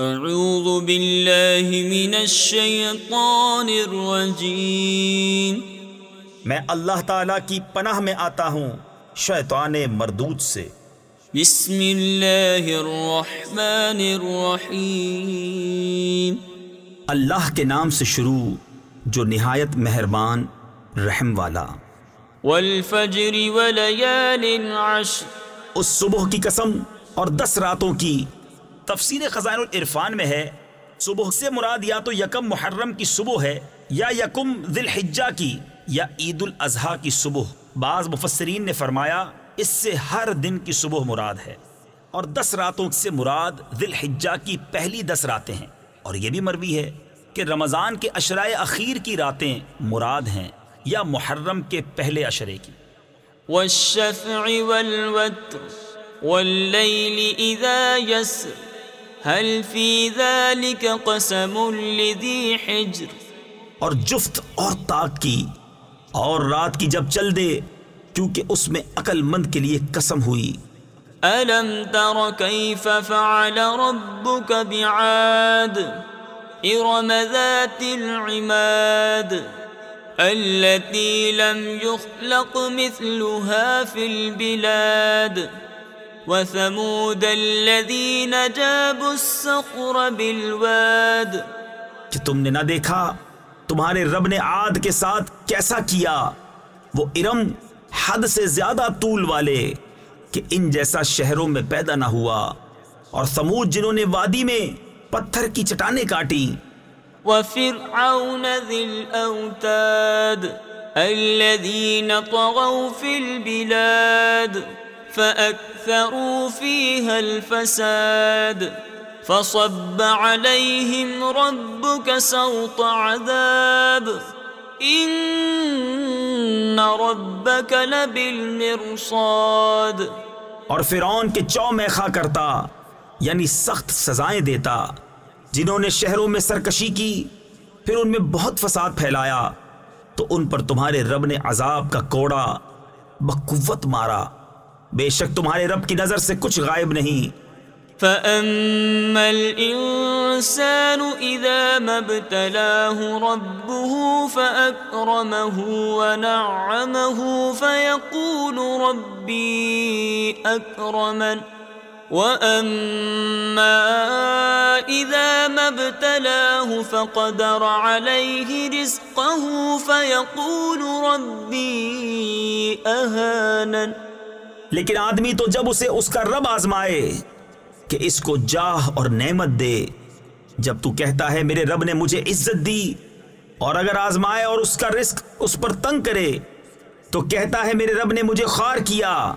اعوذ باللہ من الشیطان الرجیم میں اللہ تعالی کی پناہ میں آتا ہوں شیطان مردود سے۔ بسم اللہ الرحمن الرحیم. اللہ کے نام سے شروع جو نہایت مہربان رحم والا۔ والفجر ولیال عشر اس صبح کی قسم اور دس راتوں کی۔ تفسیر خزائن العرفان میں ہے، صبح سے مراد یا تو یکم محرم کی صبح ہے یا یکم ذی الحجہ کی یا عید الاضحیٰ کی صبح۔ بعض مفسرین نے فرمایا، اس سے ہر دن کی صبح مراد ہے۔ اور دس راتوں سے مراد ذی الحجہ کی پہلی دس راتیں ہیں۔ اور یہ بھی مروی ہے کہ رمضان کے اشرائے اخیر کی راتیں مراد ہیں یا محرم کے پہلے اشرے کی۔ والشفع والوتر واللیل اذا یسر هل فی ذلك قسم لذی حجر؟ اور جفت اور طاق کی اور رات کی جب چل دے کیونکہ اس میں عقل مند کے لیے قسم ہوئی۔ ألم تر كيف فعل ربك بعاد؟ إرم ذات العماد التي لم يخلق مثلها في البلاد۔ وثمود الذين جابوا الصخر بالواد. کہ تم نے نہ دیکھا تمہارے رب نے عاد کے ساتھ کیسا کیا؟ وہ ارم حد سے زیادہ طول والے کہ ان جیسا شہروں میں پیدا نہ ہوا اور سمود جنہوں نے وادی میں پتھر کی چٹانیں کاٹی وفرعون ذي الأوتاد الذين طغوا في البلاد. فأكثروا فيها الفساد فصب عليهم ربك سوط عذاب إن ربك لبالمرصاد اور فرعون کے چو میخا کرتا یعنی سخت سزائیں دیتا، جنہوں نے شہروں میں سرکشی کی، پھر ان میں بہت فساد پھیلایا، تو ان پر تمہارے رب نے عذاب کا کوڑا بقوت مارا۔ بے شک تمہارے رب کی نظر سے کچھ غائب نہیں۔ فأما الإنسان إذا ما ابتلاه ربه فأكرمه ونعمه فيقول ربي أكرمن وأما إذا ما ابتلاه فقدر عليه رزقه فيقول ربي أهانن لیکن آدمی تو جب اسے اس کا رب آزمائے کہ اس کو جاہ اور نعمت دے، جب تو کہتا ہے میرے رب نے مجھے عزت دی اور اگر آزمائے اور اس کا رزق اس پر تنگ کرے، تو کہتا ہے میرے رب نے مجھے خوار کیا۔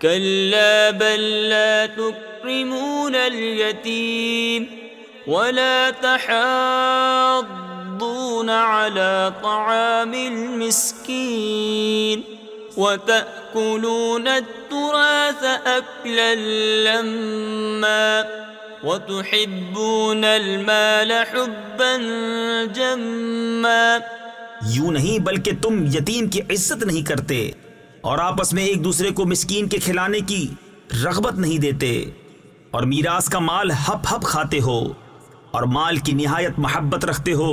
كلا بل لا تكرمون اليتيم ولا تحاضون على طعام المسكين وتأكلون التراث أكلا لما وتحبون المال حبا جما یوں نہیں بلکہ تم یتیم کی عزت نہیں کرتے اور آپس میں ایک دوسرے کو مسکین کے کھلانے کی رغبت نہیں دیتے اور میراث کا مال ہپ ہپ کھاتے ہو اور مال کی نہایت محبت رکھتے ہو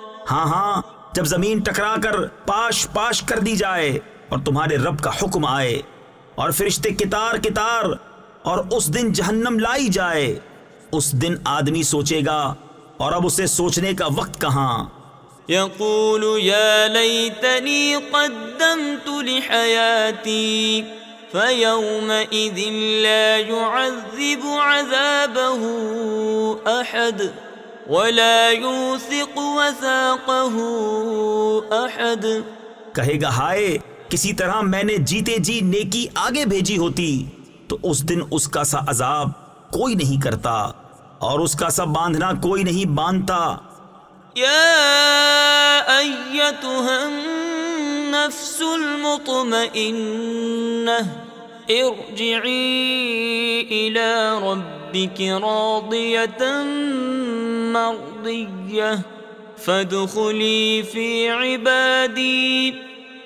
ہاں ہاں جب زمین ٹکرا کر پاش پاش کر دی جائے اور تمہارے رب کا حکم آئے اور فرشتے کتار کتار اور اس دن جہنم لائی جائے، اس دن آدمی سوچے گا اور اب اسے سوچنے کا وقت کہاں؟ يقول يا ليتني قدمت لحياتي فيومئذ لا يعذب عذابه أحد ولا يوثق وثاقه أحد۔ کہے گا ہائے کسی طرح میں نے جیتے جی نیکی آگے بھیجی ہوتی تو اس دن اس کا سا عذاب کوئی نہیں کرتا اور اس کا سب باندھنا کوئی نہیں باندھتا۔ يا أيتها النفس المطمئنة ارجعي إلى ربك راضية مرضية فادخلي في عبادي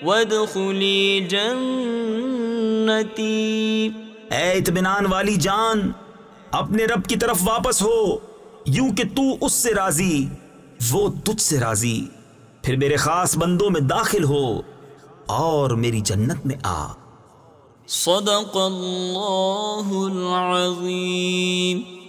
وادخلي جنتي. اے اطمینان والی جان اپنے رب کی طرف واپس ہو یوں کہ تو اس سے راضی وہ تجھ سے راضی۔ پھر میرے خاص بندوں میں داخل ہو اور میری جنت میں آ۔ صدق اللہ العظیم۔